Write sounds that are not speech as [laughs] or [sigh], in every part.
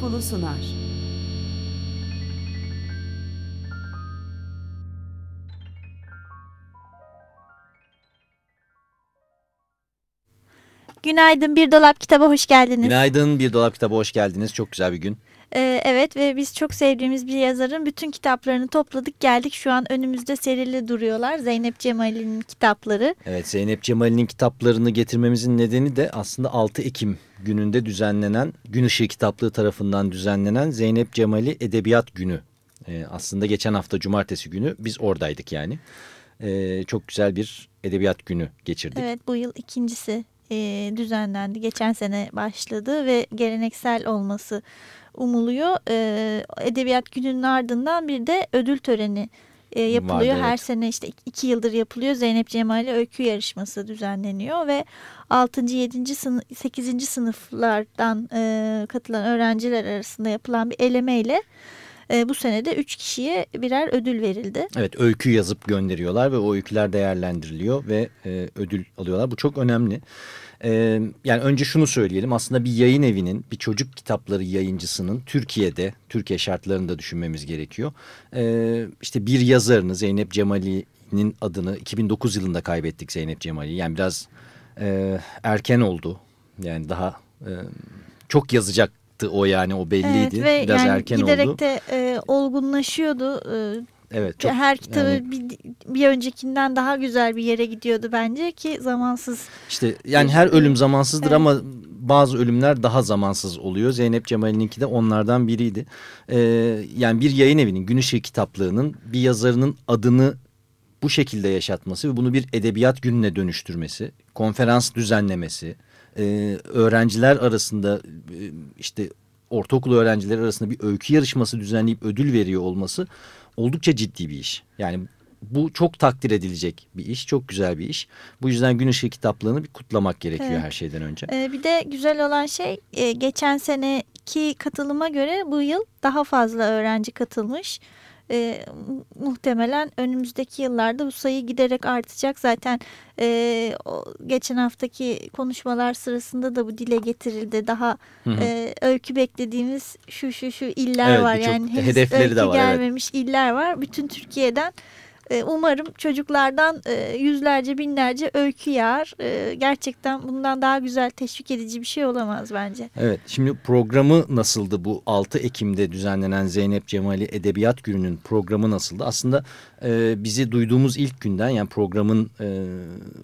Okulu sunar. Günaydın Bir Dolap Kitaba hoş geldiniz. Günaydın Bir Dolap Kitabı hoş geldiniz. Çok güzel bir gün. Ee, evet ve biz çok sevdiğimiz bir yazarın bütün kitaplarını topladık geldik. Şu an önümüzde serili duruyorlar. Zeynep Cemal'in kitapları. Evet Zeynep Cemal'in kitaplarını getirmemizin nedeni de aslında 6 Ekim gününde düzenlenen Gün Işığı Kitaplığı tarafından düzenlenen Zeynep Cemal'i Edebiyat Günü. Ee, aslında geçen hafta cumartesi günü biz oradaydık yani. Ee, çok güzel bir edebiyat günü geçirdik. Evet bu yıl ikincisi e, düzenlendi. Geçen sene başladı ve geleneksel olması umuluyor. E, Edebiyat gününün ardından bir de ödül töreni e, yapılıyor. Vardı, Her evet. sene işte iki yıldır yapılıyor. Zeynep Cemal'i öykü yarışması düzenleniyor ve 6. 7. sınıf 8. sınıflardan e, katılan öğrenciler arasında yapılan bir elemeyle e, bu sene de 3 kişiye birer ödül verildi. Evet öykü yazıp gönderiyorlar ve o öyküler değerlendiriliyor ve e, ödül alıyorlar. Bu çok önemli. E, yani önce şunu söyleyelim aslında bir yayın evinin bir çocuk kitapları yayıncısının Türkiye'de Türkiye şartlarında düşünmemiz gerekiyor. E, işte bir yazarını Zeynep Cemali'nin adını 2009 yılında kaybettik Zeynep Cemali'yi. Yani biraz e, erken oldu yani daha e, çok yazacaktı o yani o belliydi. Evet ve biraz yani erken giderek oldu. de e, olgunlaşıyordu. E, Evet, çok, her kitabı yani- bir, bir öncekinden daha güzel bir yere gidiyordu bence ki zamansız. İşte yani her ölüm zamansızdır Evet. ama bazı ölümler daha zamansız oluyor. Zeynep Cemal'inki de onlardan biriydi. Ee, yani bir yayın evinin Gün Işığı kitaplığının bir yazarının adını bu şekilde yaşatması ve bunu bir edebiyat gününe dönüştürmesi, konferans düzenlemesi, e, öğrenciler arasında e, işte ortaokul öğrencileri arasında bir öykü yarışması düzenleyip ödül veriyor olması oldukça ciddi bir iş. Yani bu çok takdir edilecek bir iş, çok güzel bir iş. Bu yüzden Gün Işığı kitaplığını bir kutlamak gerekiyor Evet. her şeyden önce. E, bir de güzel olan şey e, geçen seneki katılıma göre bu yıl daha fazla öğrenci katılmış. E, mu- muhtemelen önümüzdeki yıllarda bu sayı giderek artacak. Zaten e, o, geçen haftaki konuşmalar sırasında da bu dile getirildi. Daha Hı hı. e, öykü beklediğimiz şu şu şu iller Evet, var. Yani henüz hedefleri öykü de var, evet. gelmemiş iller var. Bütün Türkiye'den e, umarım çocuklardan e, yüzlerce binlerce öykü yağar. E, gerçekten bundan daha güzel teşvik edici bir şey olamaz bence. Evet şimdi programı nasıldı bu 6 Ekim'de düzenlenen Zeynep Cemali Edebiyat Günü'nün programı nasıldı? Aslında bizi duyduğumuz ilk günden yani programın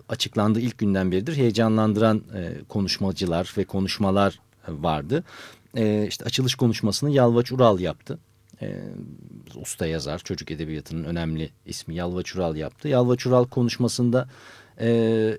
açıklandığı ilk günden beridir heyecanlandıran konuşmacılar ve konuşmalar vardı. E, işte açılış konuşmasını Yalvaç Ural yaptı. E, usta yazar çocuk edebiyatının önemli ismi Yalvaç Ural yaptı. Yalvaç Ural konuşmasında e,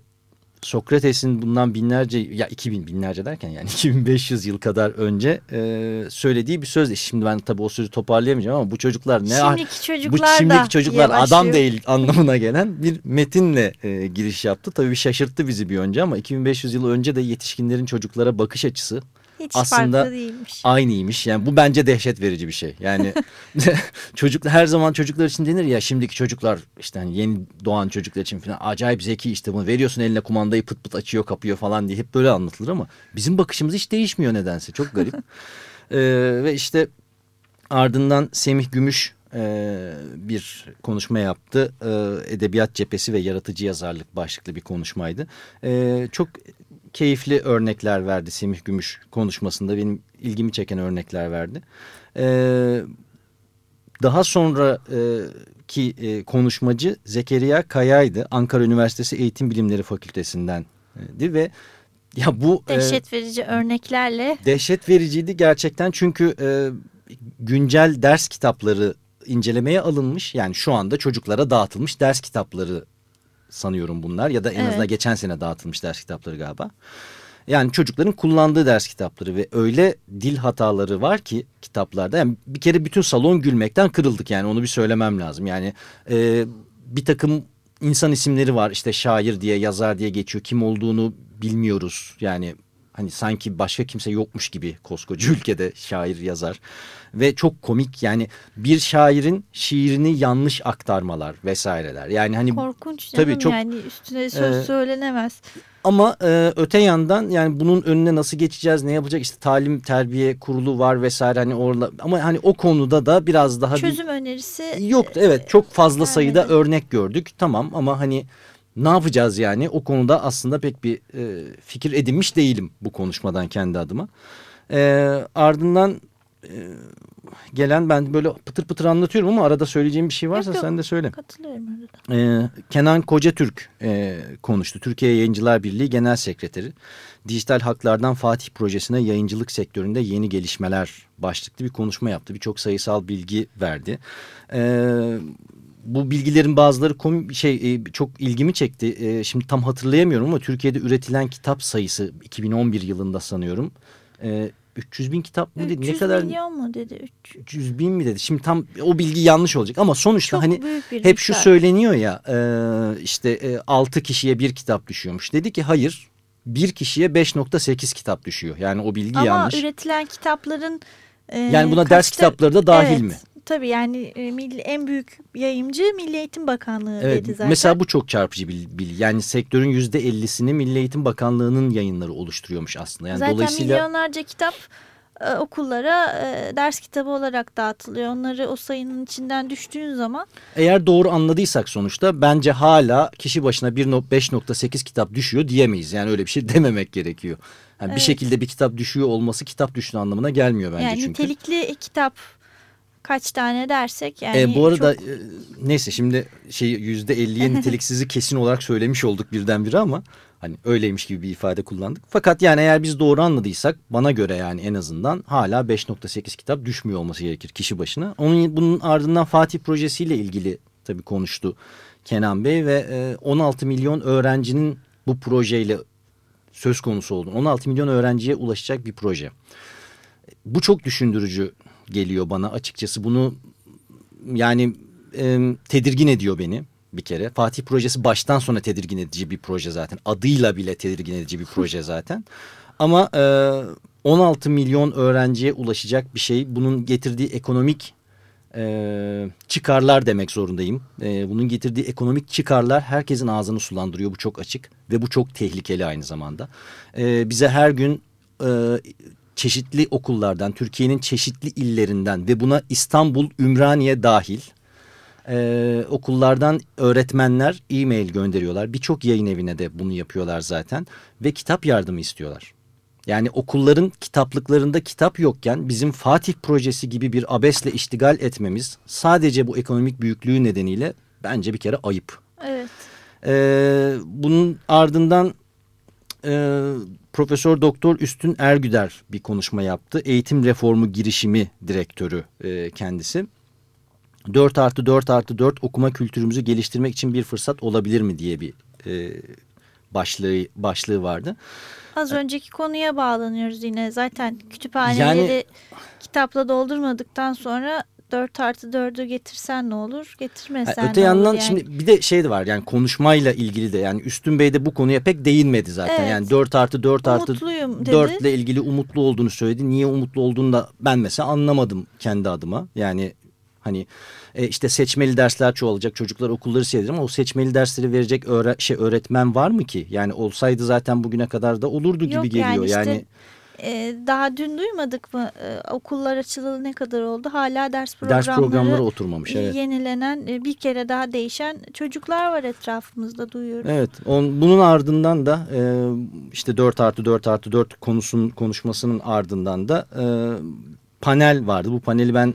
Sokrates'in bundan binlerce ya 2000 binlerce derken yani [laughs] 2500 yıl kadar önce e, söylediği bir söz. Şimdi ben tabii o sözü toparlayamayacağım ama bu çocuklar ne Şimdiki bu çocuklar şimdiki da çocuklar adam değil anlamına gelen bir metinle e, giriş yaptı. Tabii bir şaşırttı bizi bir önce ama 2500 yıl önce de yetişkinlerin çocuklara bakış açısı Hiç aslında değilmiş. aynıymış. Yani bu bence dehşet verici bir şey. Yani [laughs] çocuk her zaman çocuklar için denir ya şimdiki çocuklar işte hani yeni doğan çocuklar için falan acayip zeki işte bunu veriyorsun eline kumandayı pıt pıt açıyor kapıyor falan diye hep böyle anlatılır ama bizim bakışımız hiç değişmiyor nedense çok garip. [laughs] Ee, ve işte ardından Semih Gümüş e, bir konuşma yaptı. E, Edebiyat cephesi ve yaratıcı yazarlık başlıklı bir konuşmaydı. E, çok keyifli örnekler verdi Semih Gümüş konuşmasında. Benim ilgimi çeken örnekler verdi. E, daha sonra e, ki e, konuşmacı Zekeriya Kaya'ydı. Ankara Üniversitesi Eğitim Bilimleri Fakültesinden e, ve ya bu e, Dehşet verici örneklerle dehşet vericiydi gerçekten çünkü e, güncel ders kitapları incelemeye alınmış. Yani şu anda çocuklara dağıtılmış ders kitapları sanıyorum bunlar ya da en Evet. azından geçen sene dağıtılmış ders kitapları galiba. Yani çocukların kullandığı ders kitapları ve öyle dil hataları var ki kitaplarda. Yani bir kere bütün salon gülmekten kırıldık yani onu bir söylemem lazım. Yani e, bir takım insan isimleri var işte şair diye yazar diye geçiyor. Kim olduğunu bilmiyoruz yani hani sanki başka kimse yokmuş gibi koskoca [laughs] ülkede şair yazar ve çok komik yani bir şairin şiirini yanlış aktarmalar vesaireler yani hani Korkunç canım Tabii çok, yani üstüne söz e, söylenemez. ama e, öte yandan yani bunun önüne nasıl geçeceğiz ne yapacak işte talim terbiye kurulu var vesaire hani orada ama hani o konuda da biraz daha bir Çözüm önerisi Yok evet çok fazla gelmedi. sayıda örnek gördük tamam ama hani ne yapacağız yani o konuda aslında pek bir e, fikir edinmiş değilim bu konuşmadan kendi adıma. E, ardından e, gelen ben böyle pıtır pıtır anlatıyorum ama arada söyleyeceğim bir şey varsa Yok, yok. sen de söyle. katılıyorum arada. Ee, Kenan Kocatürk e, konuştu. Türkiye Yayıncılar Birliği Genel Sekreteri. Dijital Haklardan Fatih Projesi'ne yayıncılık sektöründe yeni gelişmeler başlıklı bir konuşma yaptı. Birçok sayısal bilgi verdi. Ee, bu bilgilerin bazıları kom şey e, çok ilgimi çekti. E, şimdi tam hatırlayamıyorum ama Türkiye'de üretilen kitap sayısı 2011 yılında sanıyorum. E, 300 bin kitap mı dedi? 300 Ne kadar? milyon mu dedi? 300. 300 bin mi dedi? Şimdi tam o bilgi yanlış olacak ama sonuçta Çok hani hep şu söyleniyor ya e, işte e, 6 kişiye bir kitap düşüyormuş. Dedi ki hayır bir kişiye 5.8 kitap düşüyor. Yani o bilgi Ama yanlış. üretilen kitapların e, Yani buna ders kitapları da dahil Evet, mi? Tabii yani e, en büyük yayımcı Milli Eğitim Bakanlığı Evet, dedi zaten. mesela bu çok çarpıcı bir bilgi. Yani sektörün %50'sini Milli Eğitim Bakanlığı'nın yayınları oluşturuyormuş aslında. Yani zaten dolayısıyla milyonlarca kitap e, okullara e, ders kitabı olarak dağıtılıyor. Onları o sayının içinden düştüğün zaman eğer doğru anladıysak sonuçta bence hala kişi başına 1.5.8 kitap düşüyor diyemeyiz. Yani öyle bir şey [laughs] dememek gerekiyor. Yani Bir Evet. şekilde bir kitap düşüyor olması kitap düştüğü anlamına gelmiyor bence yani çünkü. nitelikli kitap kaç tane dersek yani E, bu arada çok- e, neyse şimdi şey yüzde elliye [laughs] niteliksizi kesin olarak söylemiş olduk birdenbire ama hani öyleymiş gibi bir ifade kullandık. Fakat yani eğer biz doğru anladıysak bana göre yani en azından hala 5.8 kitap düşmüyor olması gerekir kişi başına. Onun bunun ardından Fatih projesiyle ilgili tabii konuştu Kenan Bey ve e, 16 milyon öğrencinin bu projeyle söz konusu olduğunu 16 milyon öğrenciye ulaşacak bir proje. Bu çok düşündürücü geliyor bana açıkçası bunu yani e, tedirgin ediyor beni bir kere. Fatih projesi baştan sona tedirgin edici bir proje zaten. Adıyla bile tedirgin edici bir proje [laughs] zaten. Ama e, 16 milyon öğrenciye ulaşacak bir şey. Bunun getirdiği ekonomik e, çıkarlar demek zorundayım. E, bunun getirdiği ekonomik çıkarlar herkesin ağzını sulandırıyor. Bu çok açık ve bu çok tehlikeli aynı zamanda. E, bize her gün e, çeşitli okullardan, Türkiye'nin çeşitli illerinden ve buna İstanbul, Ümraniye dahil e, okullardan öğretmenler e-mail gönderiyorlar. Birçok yayın evine de bunu yapıyorlar zaten ve kitap yardımı istiyorlar. Yani okulların kitaplıklarında kitap yokken bizim Fatih projesi gibi bir abesle iştigal etmemiz sadece bu ekonomik büyüklüğü nedeniyle bence bir kere ayıp. evet. Ee, bunun ardından e, Profesör Doktor Üstün Ergüder bir konuşma yaptı. Eğitim reformu girişimi direktörü e, kendisi. 4 artı 4 artı 4 okuma kültürümüzü geliştirmek için bir fırsat olabilir mi diye bir e, başlığı başlığı vardı. Az önceki konuya bağlanıyoruz yine. Zaten kütüphaneleri Yani- kitapla doldurmadıktan sonra 4 artı 4'ü getirsen ne olur? Getirmesen Ha, öte ne yandan olur yani? şimdi bir de şey de var yani konuşmayla ilgili de yani Üstün Bey de bu konuya pek değinmedi zaten. Evet. Yani 4 artı 4 artı dedi. 4 ile ilgili umutlu olduğunu söyledi. Niye umutlu olduğunu da ben mesela anlamadım kendi adıma. Yani hani e, işte seçmeli dersler çoğalacak çocuklar okulları sevdir ama o seçmeli dersleri verecek öğre şey öğretmen var mı ki? Yani olsaydı zaten bugüne kadar da olurdu gibi Yok geliyor. yani Yani, işte e, daha dün duymadık mı? E, okullar açılalı ne kadar oldu? Hala ders programları, ders programları oturmamış. Evet. yenilenen, e, bir kere daha değişen çocuklar var etrafımızda duyuyoruz. Evet. On, bunun ardından da e, işte 4 artı 4 artı 4 konusun konuşmasının ardından da e, panel vardı. Bu paneli ben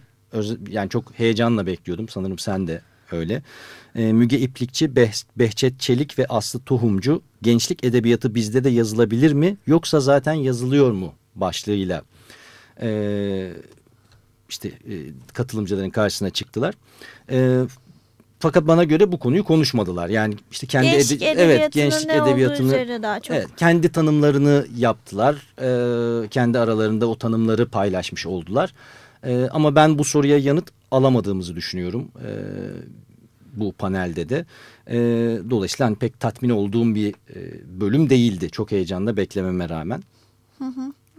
yani çok heyecanla bekliyordum. Sanırım sen de öyle. E, Müge İplikçi, Beh- Behçet Çelik ve Aslı Tohumcu gençlik edebiyatı bizde de yazılabilir mi yoksa zaten yazılıyor mu başlığıyla e, işte e, katılımcıların karşısına çıktılar. E, fakat bana göre bu konuyu konuşmadılar. Yani işte kendi gençlik ede- evet gençlik edebiyatını daha çok. evet, kendi tanımlarını yaptılar. Ee, kendi aralarında o tanımları paylaşmış oldular. Ee, ama ben bu soruya yanıt alamadığımızı düşünüyorum. Ee, bu panelde de. Ee, dolayısıyla hani pek tatmin olduğum bir e, bölüm değildi. Çok heyecanla beklememe rağmen.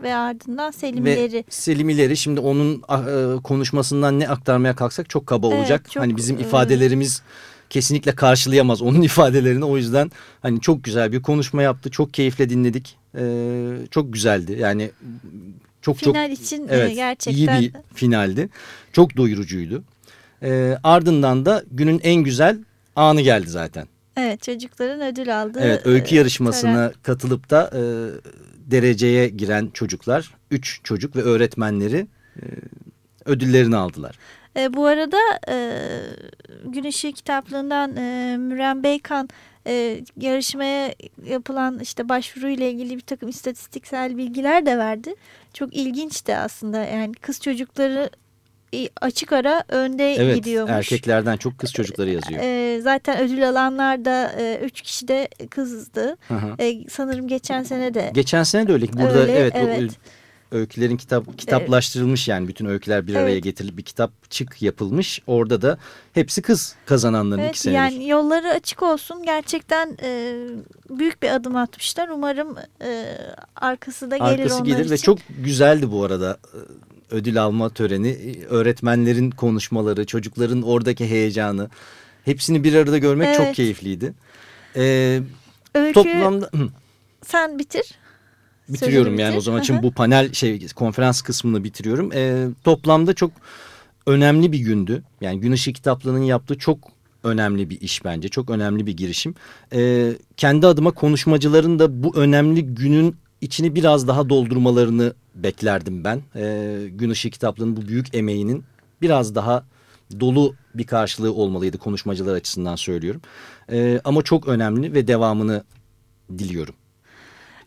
Ve ardından Selimleri. Ve Selim İleri şimdi onun e, konuşmasından ne aktarmaya kalksak çok kaba Evet, olacak. çok, hani bizim e, ifadelerimiz kesinlikle karşılayamaz onun [laughs] ifadelerini. O yüzden hani çok güzel bir konuşma yaptı. Çok keyifle dinledik. E, çok güzeldi. Yani çok Final çok için e, evet, gerçekten iyi bir finaldi. Çok doyurucuydu. E, ardından da günün en güzel anı geldi zaten. evet çocukların ödül aldığı Evet öykü e, yarışmasına tören. katılıp da e, dereceye giren çocuklar, üç çocuk ve öğretmenleri e, ödüllerini aldılar. E, bu arada e, Gün Işığı kitaplığından e, Müren Beykan e, yarışmaya yapılan işte başvuruyla ilgili bir takım istatistiksel bilgiler de verdi. Çok ilginçti aslında yani kız çocukları açık ara önde Evet gidiyormuş. erkeklerden çok kız çocukları yazıyor. E, zaten ödül alanlar da e, üç kişi de kızdı. Hı hı. E, sanırım geçen sene de Geçen sene de öyle. Burada Öyle, evet, evet. öy- öykülerin kitap kitaplaştırılmış yani bütün öyküler bir araya Evet. getirilip bir kitapçık yapılmış. Orada da hepsi kız kazananların iki Evet senedir. yani yolları açık olsun. Gerçekten e, büyük bir adım atmışlar. Umarım e, arkası da gelir Arkası onlar gelir için. ve çok güzeldi bu arada e, ödül alma töreni. E, Öğretmenlerin konuşmaları, çocukların oradaki heyecanı. Hepsini bir arada görmek çok Evet. keyifliydi. Ee, Öykü toplamda [clears throat] sen bitir. Bitiriyorum Sözünü yani bitir. o zaman için bu panel şey konferans kısmını bitiriyorum. Ee, toplamda çok önemli bir gündü. Yani Gün Işığı Kitaplığı'nın yaptığı çok önemli bir iş bence. Çok önemli bir girişim. Ee, kendi adıma konuşmacıların da bu önemli günün içini biraz daha doldurmalarını beklerdim ben. Ee, Gün Işığı Kitaplığı'nın bu büyük emeğinin biraz daha dolu bir karşılığı olmalıydı konuşmacılar açısından söylüyorum. Ee, ama çok önemli ve devamını diliyorum.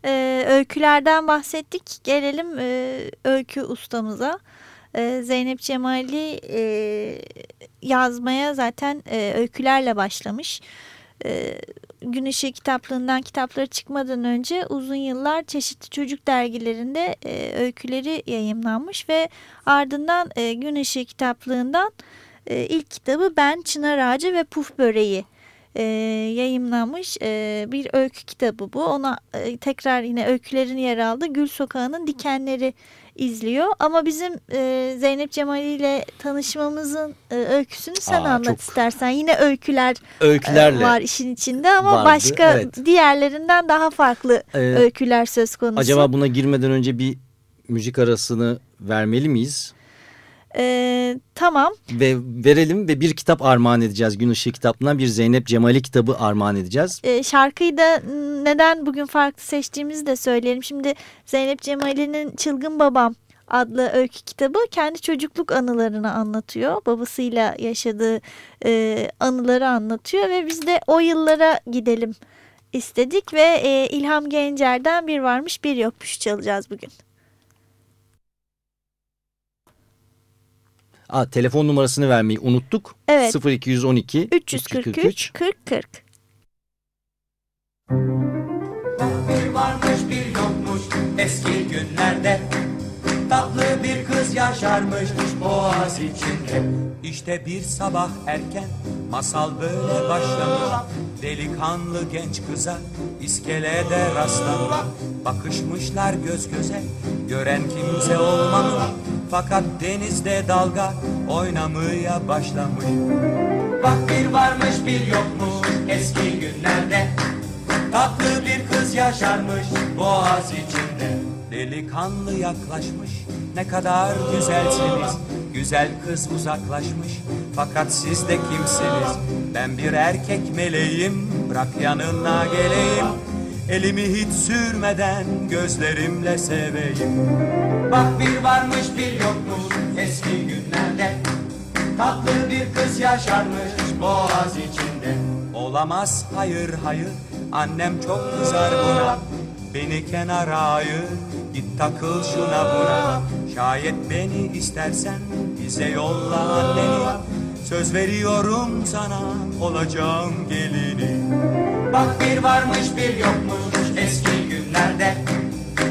E, öykülerden bahsettik. Gelelim e, öykü ustamıza. E, Zeynep Cemali e, yazmaya zaten e, öykülerle başlamış. E, Gün Işığı kitaplığından kitapları çıkmadan önce uzun yıllar çeşitli çocuk dergilerinde e, öyküleri yayımlanmış ve ardından e, Gün Işığı kitaplığından e, ilk kitabı Ben Çınar Ağacı ve Puf Böreği e, yayımlanmış e, bir öykü kitabı bu. Ona e, tekrar yine öykülerin yer aldığı Gül Sokağı'nın Dikenleri izliyor. Ama bizim e, Zeynep Cemali ile tanışmamızın e, öyküsünü sen Aa, anlat çok- istersen. Yine öyküler e, Öykülerle. var işin içinde ama vardı, başka evet. diğerlerinden daha farklı Ee, öyküler söz konusu. Acaba buna girmeden önce bir müzik arasını vermeli miyiz? E, tamam. Ve verelim ve bir kitap armağan edeceğiz. Gün Işığı kitabından bir Zeynep Cemali kitabı armağan edeceğiz. E, şarkıyı da neden bugün farklı seçtiğimizi de söyleyelim. Şimdi Zeynep Cemali'nin Çılgın Babam adlı öykü kitabı kendi çocukluk anılarını anlatıyor. Babasıyla yaşadığı e, anıları anlatıyor ve biz de o yıllara gidelim istedik ve e, İlham Gencer'den bir varmış bir yokmuş çalacağız bugün. Aa, telefon numarasını vermeyi unuttuk. Evet. 0212 343 40 40. Bir varmış bir yokmuş eski günlerde Tatlı bir kız yaşarmış boğaz içinde İşte bir sabah erken masal böyle başlamış Delikanlı genç kıza iskelede rastlamış Bakışmışlar göz göze gören kimse olmamış Fakat denizde dalga oynamaya başlamış. Bak bir varmış bir yokmuş eski günlerde. Tatlı bir kız yaşarmış boğaz içinde. Delikanlı yaklaşmış ne kadar güzelsiniz. Güzel kız uzaklaşmış fakat siz de kimsiniz. Ben bir erkek meleğim bırak yanına geleyim Elimi hiç sürmeden gözlerimle seveyim. Bak bir varmış bir yokmuş eski günlerde. Tatlı bir kız yaşarmış boğaz içinde. Olamaz hayır hayır annem çok kızar buna. Beni kenara ayır git takıl şuna buna. Şayet beni istersen bize yolla anneni. Söz veriyorum sana olacağım gelini Bak bir varmış bir yokmuş eski günlerde.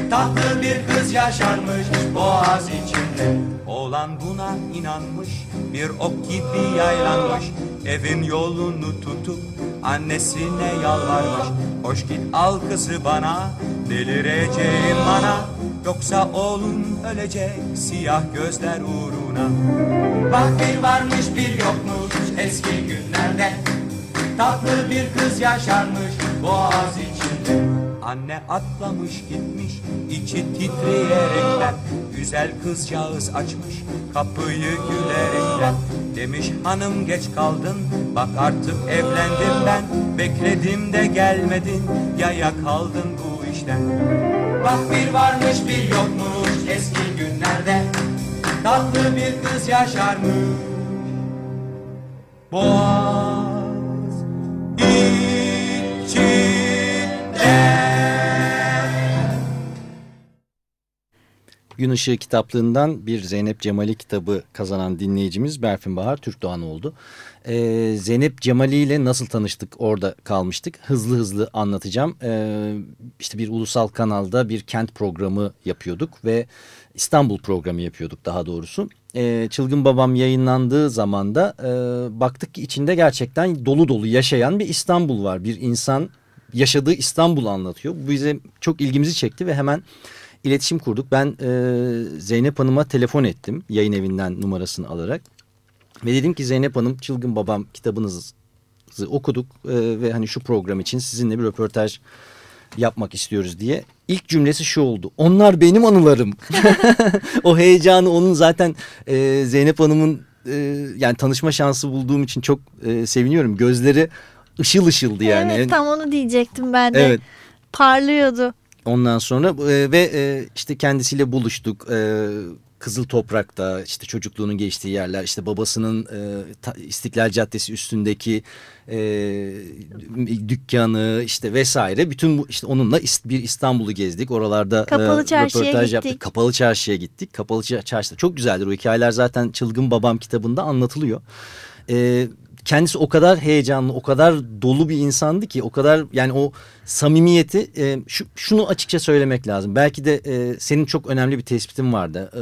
Tatlı bir kız yaşarmış boğaz içinde. Oğlan buna inanmış bir ok gibi yaylanmış. Evin yolunu tutup annesine yalvarmış. Hoş git al kızı bana delireceğim bana Yoksa oğlum ölecek siyah gözler uğruna. Bak bir varmış bir yokmuş eski günlerde Tatlı bir kız yaşarmış boğaz içinde. Anne atlamış gitmiş içi titreyerekten. Güzel kızcağız açmış kapıyı gülerekten. Demiş hanım geç kaldın. Bak artık evlendim ben. Bekledim de gelmedin. Yaya kaldın bu işten. Bak bir varmış bir yokmuş eski günlerde. Tatlı bir kız yaşarmış Boğaz Gün Işığı kitaplığından bir Zeynep Cemali kitabı kazanan dinleyicimiz Berfin Bahar Türkdoğan oldu. Ee, Zeynep Cemali ile nasıl tanıştık orada kalmıştık. Hızlı hızlı anlatacağım. Ee, işte bir ulusal kanalda bir kent programı yapıyorduk ve İstanbul programı yapıyorduk daha doğrusu. Ee, Çılgın Babam yayınlandığı zaman da e, baktık ki içinde gerçekten dolu dolu yaşayan bir İstanbul var. Bir insan yaşadığı İstanbul'u anlatıyor. Bu bize çok ilgimizi çekti ve hemen iletişim kurduk. Ben e, Zeynep Hanım'a telefon ettim yayın evinden numarasını alarak. Ve dedim ki Zeynep Hanım Çılgın Babam kitabınızı okuduk e, ve hani şu program için sizinle bir röportaj yapmak istiyoruz diye. İlk cümlesi şu oldu. Onlar benim anılarım. [laughs] o heyecanı onun zaten e, Zeynep Hanım'ın e, yani tanışma şansı bulduğum için çok e, seviniyorum. Gözleri ışıl ışıldı yani. Evet tam onu diyecektim ben de. Evet. Parlıyordu. Ondan sonra e, ve e, işte kendisiyle buluştuk. E, Kızıl Toprak'ta işte çocukluğunun geçtiği yerler işte babasının e, ta, İstiklal Caddesi üstündeki e, dükkanı işte vesaire bütün bu işte onunla ist, bir İstanbul'u gezdik oralarda Kapalı e, Çarşı'ya röportaj gittik. yaptık kapalı çarşıya gittik kapalı çarşıda çok güzeldir o hikayeler zaten Çılgın Babam kitabında anlatılıyor. E, kendisi o kadar heyecanlı, o kadar dolu bir insandı ki o kadar yani o samimiyeti e, şu, şunu açıkça söylemek lazım. Belki de e, senin çok önemli bir tespitin vardı. E,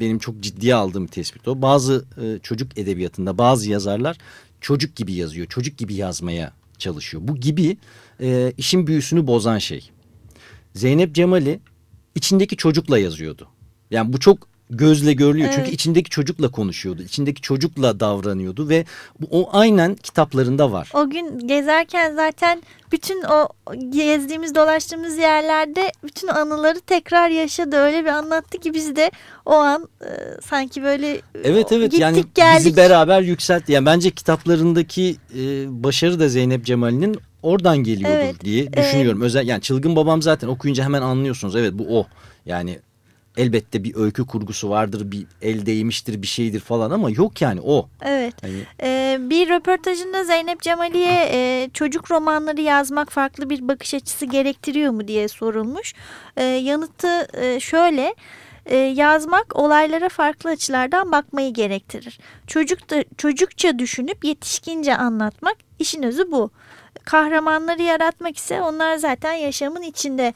benim çok ciddiye aldığım bir tespit o. Bazı e, çocuk edebiyatında bazı yazarlar çocuk gibi yazıyor, çocuk gibi yazmaya çalışıyor. Bu gibi e, işin büyüsünü bozan şey. Zeynep Cemali içindeki çocukla yazıyordu. Yani bu çok gözle görülüyor. Evet. Çünkü içindeki çocukla konuşuyordu. içindeki çocukla davranıyordu ve bu, o aynen kitaplarında var. O gün gezerken zaten bütün o gezdiğimiz dolaştığımız yerlerde bütün anıları tekrar yaşadı. Öyle bir anlattı ki biz de o an e, sanki böyle Evet evet gittik yani geldik. bizi beraber yükseltti. Yani bence kitaplarındaki e, başarı da Zeynep Cemal'in oradan geliyordur Evet, diye düşünüyorum. Özel yani Çılgın Babam zaten okuyunca hemen anlıyorsunuz. Evet bu o. Yani elbette bir öykü kurgusu vardır, bir el değmiştir, bir şeydir falan ama yok yani o. Evet. Hani Ee, bir röportajında Zeynep Cemali'ye e, çocuk romanları yazmak farklı bir bakış açısı gerektiriyor mu diye sorulmuş. E, yanıtı e, şöyle. E, yazmak olaylara farklı açılardan bakmayı gerektirir. Çocuk da, çocukça düşünüp yetişkince anlatmak işin özü bu. Kahramanları yaratmak ise onlar zaten yaşamın içinde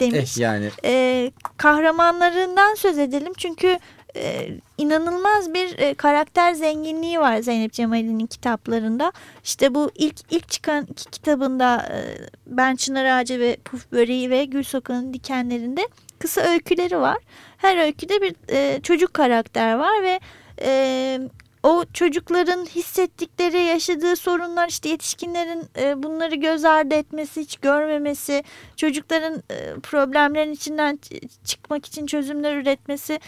demiş. eh, yani e, kahramanlarından söz edelim çünkü e, inanılmaz bir e, karakter zenginliği var Zeynep Cemal'in kitaplarında. İşte bu ilk ilk çıkan iki kitabında e, Ben Çınar Ağacı ve Puf Böreği ve Gül Sokağı'nın dikenlerinde kısa öyküleri var. Her öyküde bir e, çocuk karakter var ve e, o çocukların hissettikleri, yaşadığı sorunlar işte yetişkinlerin e, bunları göz ardı etmesi, hiç görmemesi, çocukların e, problemlerin içinden çıkmak için çözümler üretmesi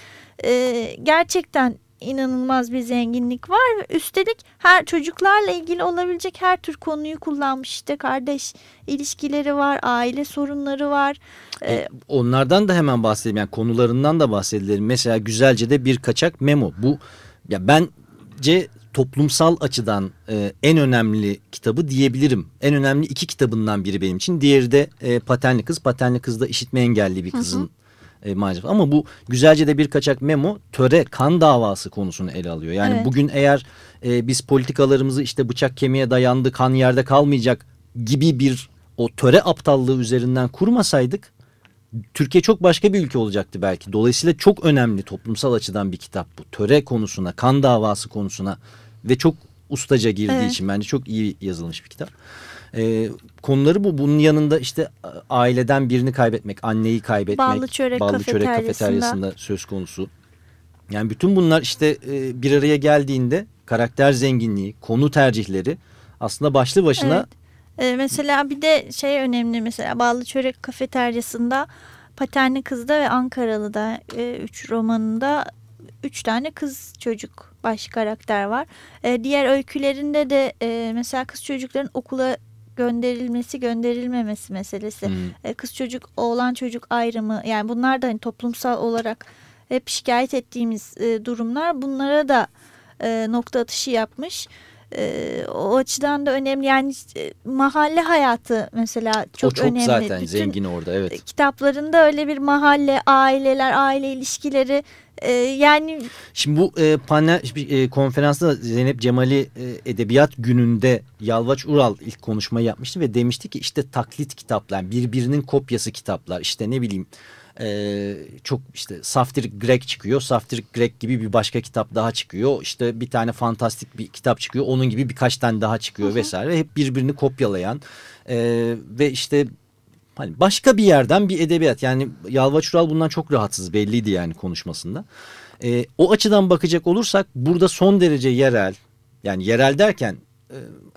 e, gerçekten inanılmaz bir zenginlik var üstelik her çocuklarla ilgili olabilecek her tür konuyu kullanmış işte kardeş ilişkileri var aile sorunları var E, onlardan da hemen bahsedelim. Yani konularından da bahsedelim. Mesela güzelce de bir kaçak memo. Bu ya bence toplumsal açıdan e, en önemli kitabı diyebilirim. En önemli iki kitabından biri benim için. Diğeri de e, Patenli Kız. Patenli Kız da işitme engelli bir kızın e, maalesef. Ama bu güzelce de bir kaçak memo töre kan davası konusunu ele alıyor. Yani Evet. bugün eğer e, biz politikalarımızı işte bıçak kemiğe dayandı kan yerde kalmayacak gibi bir o töre aptallığı üzerinden kurmasaydık Türkiye çok başka bir ülke olacaktı belki. Dolayısıyla çok önemli toplumsal açıdan bir kitap bu. Töre konusuna, kan davası konusuna ve çok ustaca girdiği Evet. için bence çok iyi yazılmış bir kitap. Ee, konuları bu. Bunun yanında işte aileden birini kaybetmek, anneyi kaybetmek, Ballı Çörek Ballı Çörek Kafeteryası'nda. kafeteryasında söz konusu. Yani bütün bunlar işte e, bir araya geldiğinde karakter zenginliği, konu tercihleri aslında başlı başına Evet. Ee, mesela bir de şey önemli mesela Ballı Çörek Kafeteryası'nda Patenli Kız'da ve Ankaralı'da e, üç romanında üç tane kız çocuk baş karakter var. E, diğer öykülerinde de e, mesela kız çocukların okula gönderilmesi gönderilmemesi meselesi. Hmm. E, kız çocuk oğlan çocuk ayrımı yani bunlar da hani toplumsal olarak hep şikayet ettiğimiz e, durumlar bunlara da e, nokta atışı yapmış. E, o açıdan da önemli yani e, mahalle hayatı mesela çok, o çok önemli. zaten Bütün zengin orada evet. kitaplarında öyle bir mahalle, aileler, aile ilişkileri e, yani Şimdi bu e, panel e, konferansta Zeynep Cemal'i e, Edebiyat Günü'nde Yalvaç Ural ilk konuşmayı yapmıştı ve demişti ki işte taklit kitaplar, birbirinin kopyası kitaplar, işte ne bileyim e, çok işte Saftir Grek çıkıyor, Saftir Grek gibi bir başka kitap daha çıkıyor, işte bir tane fantastik bir kitap çıkıyor, onun gibi birkaç tane daha çıkıyor vesaire. Hep birbirini kopyalayan e, ve işte Hani başka bir yerden bir edebiyat. Yani Yalvaç Ural bundan çok rahatsız belliydi yani konuşmasında. Ee, o açıdan bakacak olursak burada son derece yerel yani yerel derken e,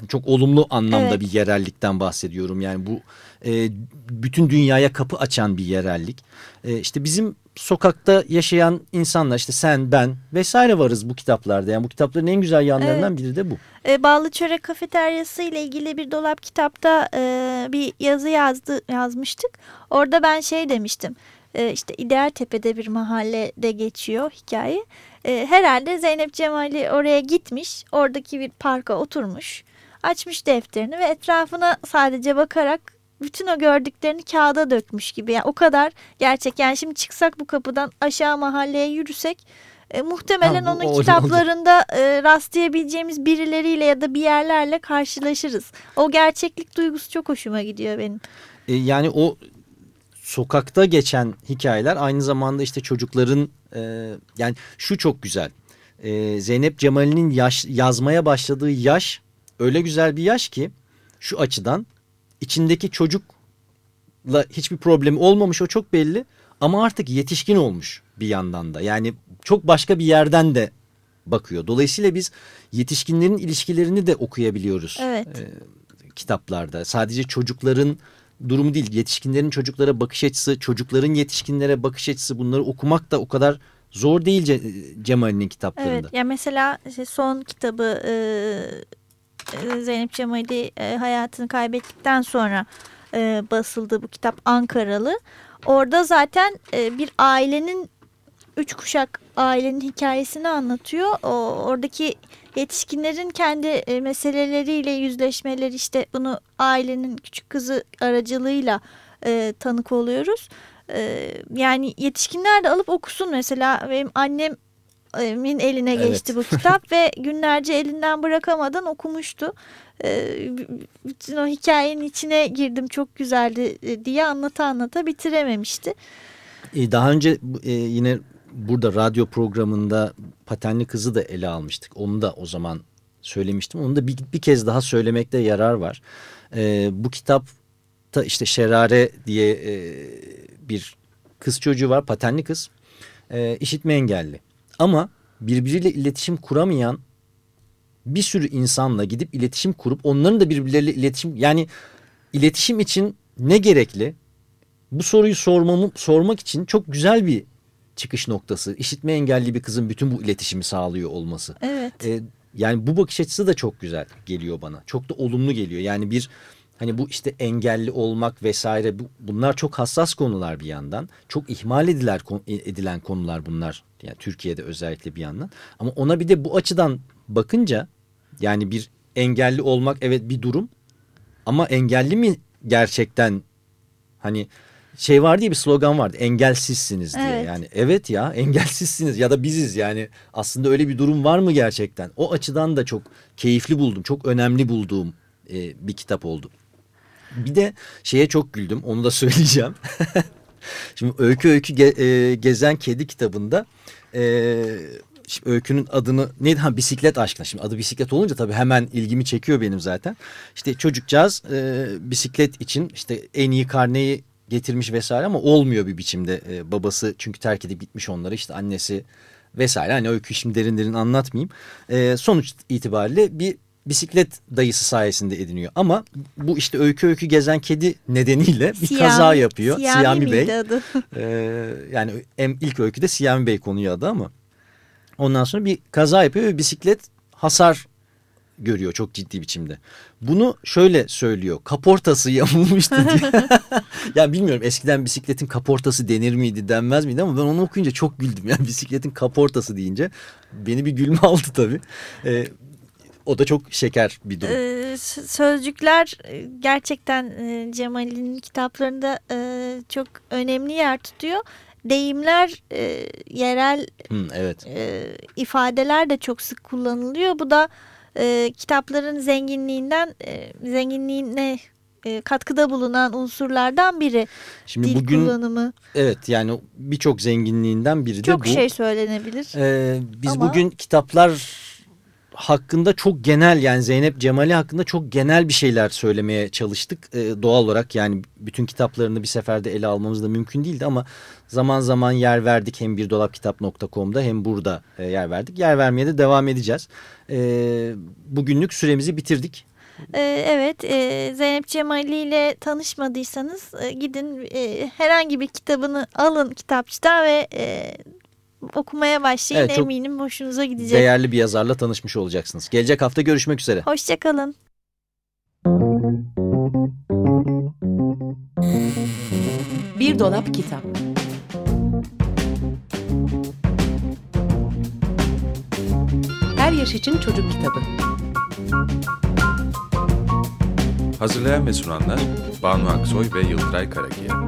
çok olumlu anlamda Evet. bir yerellikten bahsediyorum. Yani bu e, bütün dünyaya kapı açan bir yerellik. E, işte bizim sokakta yaşayan insanlar işte sen ben vesaire varız bu kitaplarda. Yani bu kitapların en güzel yanlarından biri de bu. E, Ballı Çörek Kafeteryası ile ilgili bir dolap kitapta e, bir yazı yazdı yazmıştık. Orada ben şey demiştim. E, işte İdealtepe'de bir mahallede geçiyor hikaye. E, herhalde Zeynep Cemali oraya gitmiş. Oradaki bir parka oturmuş. Açmış defterini ve etrafına sadece bakarak bütün o gördüklerini kağıda dökmüş gibi. Yani o kadar gerçek. Yani şimdi çıksak bu kapıdan aşağı mahalleye yürüsek e, muhtemelen Ha, bu- onun o- kitaplarında e, rastlayabileceğimiz birileriyle ya da bir yerlerle karşılaşırız. O gerçeklik duygusu çok hoşuma gidiyor benim. E, yani o sokakta geçen hikayeler aynı zamanda işte çocukların e, yani şu çok güzel. E, Zeynep Cemal'in yaş, yazmaya başladığı yaş öyle güzel bir yaş ki şu açıdan içindeki çocukla hiçbir problemi olmamış o çok belli ama artık yetişkin olmuş bir yandan da. Yani çok başka bir yerden de bakıyor. Dolayısıyla biz yetişkinlerin ilişkilerini de okuyabiliyoruz Evet. e, kitaplarda. Sadece çocukların durumu değil, yetişkinlerin çocuklara bakış açısı, çocukların yetişkinlere bakış açısı bunları okumak da o kadar zor değil Ce- Cemal'in kitaplarında. Evet. Ya mesela işte son kitabı e, Zeynep Cemali e, hayatını kaybettikten sonra e, basıldı bu kitap Ankaralı. Orada zaten e, bir ailenin üç kuşak ailenin hikayesini anlatıyor. O, oradaki yetişkinlerin kendi e, meseleleriyle yüzleşmeleri işte bunu ailenin küçük kızı aracılığıyla e, tanık oluyoruz. E, yani yetişkinler de alıp okusun mesela benim annem min eline Evet. geçti bu kitap [laughs] ve günlerce elinden bırakamadan okumuştu. E, bütün o hikayenin içine girdim çok güzeldi e, diye anlata anlata bitirememişti. E, Daha önce e, yine burada radyo programında Patenli Kızı da ele almıştık. Onu da o zaman söylemiştim. Onu da bir, bir kez daha söylemekte yarar var. E, bu kitapta işte Şerare diye e, bir kız çocuğu var. Patenli kız. E, işitme engelli. Ama birbiriyle iletişim kuramayan bir sürü insanla gidip iletişim kurup onların da birbirleriyle iletişim yani iletişim için ne gerekli? Bu soruyu sormamı, sormak için çok güzel bir çıkış noktası. İşitme engelli bir kızın bütün bu iletişimi sağlıyor olması. Evet. Ee, yani bu bakış açısı da çok güzel geliyor bana. Çok da olumlu geliyor. Yani bir hani bu işte engelli olmak vesaire bu, bunlar çok hassas konular bir yandan. Çok ihmal ediler edilen konular bunlar. Yani Türkiye'de özellikle bir yandan. Ama ona bir de bu açıdan bakınca yani bir engelli olmak evet bir durum ama engelli mi gerçekten hani şey var diye bir slogan vardı engelsizsiniz diye. Evet. yani evet ya [laughs] engelsizsiniz ya da biziz. Yani aslında öyle bir durum var mı gerçekten? O açıdan da çok keyifli buldum çok önemli bulduğum e, bir kitap oldu. Bir de şeye çok güldüm onu da [laughs] söyleyeceğim. Şimdi öykü öykü ge- e, gezen kedi kitabında e, şimdi öykünün adını neydi? Ha bisiklet aşkına. Şimdi adı bisiklet olunca tabii hemen ilgimi çekiyor benim zaten. İşte çocukcağız e, bisiklet için işte en iyi karneyi getirmiş vesaire ama olmuyor bir biçimde E, babası çünkü terk edip gitmiş onları işte annesi vesaire. Hani öykü şimdi derin derin anlatmayayım. E, sonuç itibariyle bir bisiklet dayısı sayesinde ediniyor. Ama bu işte öykü öykü gezen kedi nedeniyle bir kaza yapıyor. Siyami, Siyami Bey. adı? ee, [laughs] yani em, ilk öyküde Siyami Bey konuyu adı ama ondan sonra bir kaza yapıyor ve bisiklet hasar görüyor çok ciddi biçimde. Bunu şöyle söylüyor kaportası yamulmuştu diye. [laughs] ya bilmiyorum eskiden bisikletin kaportası denir miydi denmez miydi ama ben onu okuyunca çok güldüm. [laughs] Yani bisikletin kaportası deyince beni bir gülme aldı tabii. Ee, o da çok şeker bir durum. Ee, sözcükler e, gerçekten e, Cemal'in kitaplarında e, çok önemli yer tutuyor. Deyimler, e, yerel Hı, evet. e, ifadeler de çok sık kullanılıyor. Bu da e, kitapların zenginliğinden, e, zenginliğine e, katkıda bulunan unsurlardan biri. Şimdi Dil bugün kullanımı. evet yani birçok zenginliğinden biri de Çok bu. şey söylenebilir. Ee, biz Ama- bugün kitaplar hakkında çok genel yani Zeynep Cemali hakkında çok genel bir şeyler söylemeye çalıştık. Ee, doğal olarak yani bütün kitaplarını bir seferde ele almamız da mümkün değildi ama zaman zaman yer verdik hem birdolapkitap.com'da hem burada e, yer verdik. Yer vermeye de devam edeceğiz. Ee, bugünlük süremizi bitirdik. Ee, evet, e, Zeynep Cemali ile tanışmadıysanız e, gidin e, herhangi bir kitabını alın kitapçıdan ve e, okumaya başlayın. Evet, Eminim hoşunuza gidecek. Değerli bir yazarla tanışmış olacaksınız. Gelecek hafta görüşmek üzere. Hoşçakalın. Bir dolap kitap. Her yaş için çocuk kitabı. Hazırlayan ve sunanlar Banu Aksoy ve Yıldıray Karakiya.